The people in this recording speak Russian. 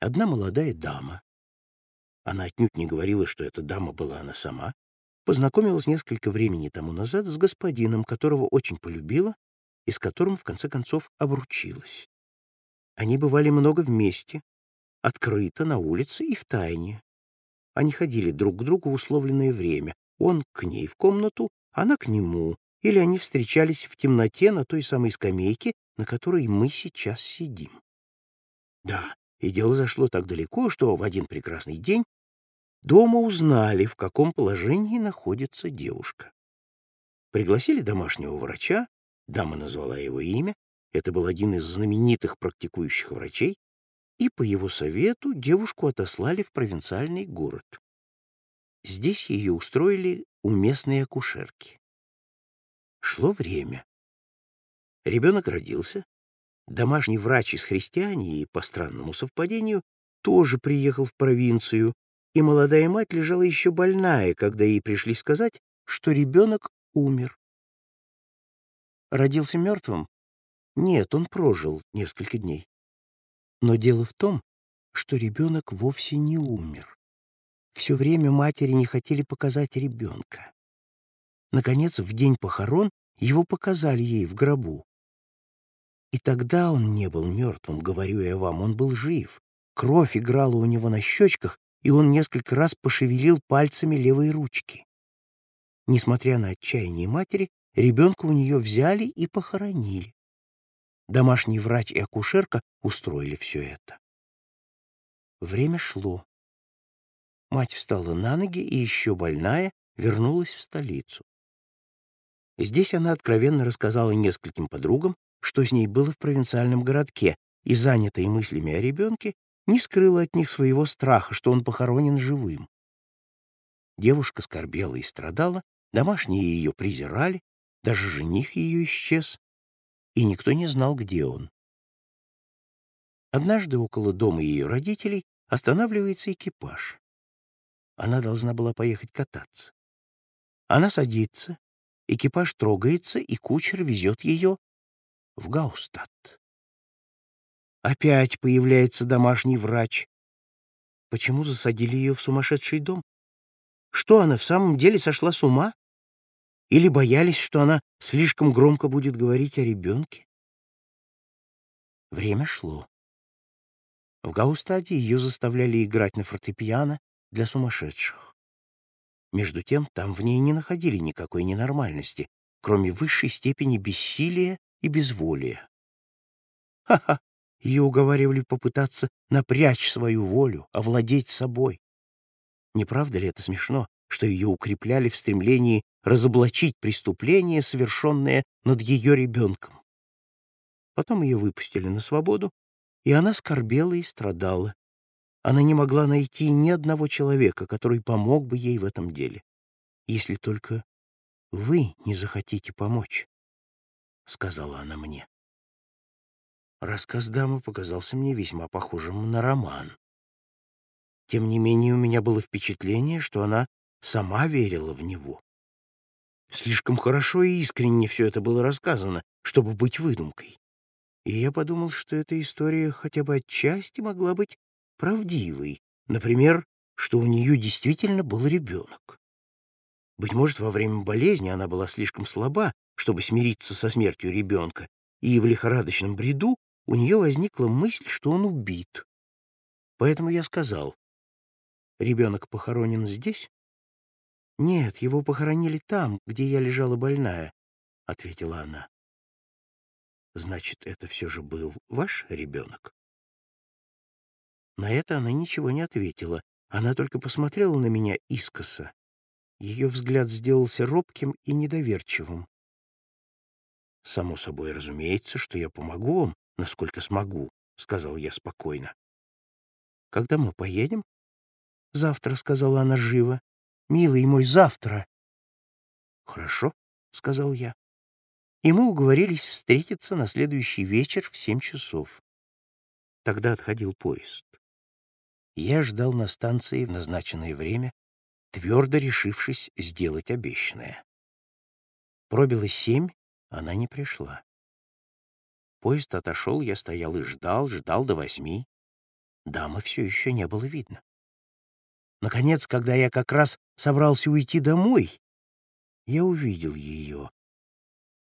Одна молодая дама, она отнюдь не говорила, что эта дама была она сама, познакомилась несколько времени тому назад с господином, которого очень полюбила и с которым, в конце концов, обручилась. Они бывали много вместе, открыто, на улице и в тайне. Они ходили друг к другу в условленное время. Он к ней в комнату, она к нему. Или они встречались в темноте на той самой скамейке, на которой мы сейчас сидим. Да, и дело зашло так далеко, что в один прекрасный день дома узнали, в каком положении находится девушка. Пригласили домашнего врача, дама назвала его имя, это был один из знаменитых практикующих врачей, и по его совету девушку отослали в провинциальный город. Здесь ее устроили у местной акушерки. Шло время. Ребенок родился. Домашний врач из христиании, по странному совпадению, тоже приехал в провинцию, и молодая мать лежала еще больная, когда ей пришли сказать, что ребенок умер. Родился мертвым? Нет, он прожил несколько дней. Но дело в том, что ребенок вовсе не умер. Все время матери не хотели показать ребенка. Наконец, в день похорон его показали ей в гробу. И тогда он не был мертвым, говорю я вам, он был жив. Кровь играла у него на щечках, и он несколько раз пошевелил пальцами левой ручки. Несмотря на отчаяние матери, ребенка у нее взяли и похоронили. Домашний врач и акушерка устроили все это. Время шло. Мать встала на ноги и еще больная вернулась в столицу. Здесь она откровенно рассказала нескольким подругам, что с ней было в провинциальном городке, и, занятая мыслями о ребенке, не скрыла от них своего страха, что он похоронен живым. Девушка скорбела и страдала, домашние ее презирали, даже жених ее исчез, и никто не знал, где он. Однажды около дома ее родителей останавливается экипаж. Она должна была поехать кататься. Она садится, экипаж трогается, и кучер везет ее в Гаустад. Опять появляется домашний врач. Почему засадили ее в сумасшедший дом? Что, она в самом деле сошла с ума? Или боялись, что она слишком громко будет говорить о ребенке? Время шло. В Гаустаде ее заставляли играть на фортепиано для сумасшедших. Между тем, там в ней не находили никакой ненормальности, кроме высшей степени бессилия и безволия. Ха-ха! Ее уговаривали попытаться напрячь свою волю, овладеть собой. Не правда ли это смешно, что ее укрепляли в стремлении разоблачить преступление, совершенное над ее ребенком? Потом ее выпустили на свободу, и она скорбела и страдала. Она не могла найти ни одного человека, который помог бы ей в этом деле. Если только вы не захотите помочь, — сказала она мне. Рассказ дамы показался мне весьма похожим на роман. Тем не менее, у меня было впечатление, что она сама верила в него. Слишком хорошо и искренне все это было рассказано, чтобы быть выдумкой. И я подумал, что эта история хотя бы отчасти могла быть правдивой. Например, что у нее действительно был ребенок. Быть может, во время болезни она была слишком слаба, чтобы смириться со смертью ребенка, и в лихорадочном бреду у нее возникла мысль, что он убит. Поэтому я сказал, «Ребенок похоронен здесь?» «Нет, его похоронили там, где я лежала больная», — ответила она. Значит, это все же был ваш ребенок? На это она ничего не ответила. Она только посмотрела на меня искоса. Ее взгляд сделался робким и недоверчивым. «Само собой разумеется, что я помогу вам, насколько смогу», — сказал я спокойно. «Когда мы поедем?» «Завтра», — сказала она живо. «Милый мой, завтра». «Хорошо», — сказал я и мы уговорились встретиться на следующий вечер в семь часов. Тогда отходил поезд. Я ждал на станции в назначенное время, твердо решившись сделать обещанное. Пробило семь, она не пришла. Поезд отошел, я стоял и ждал, ждал до восьми. дамы все еще не было видно. Наконец, когда я как раз собрался уйти домой, я увидел ее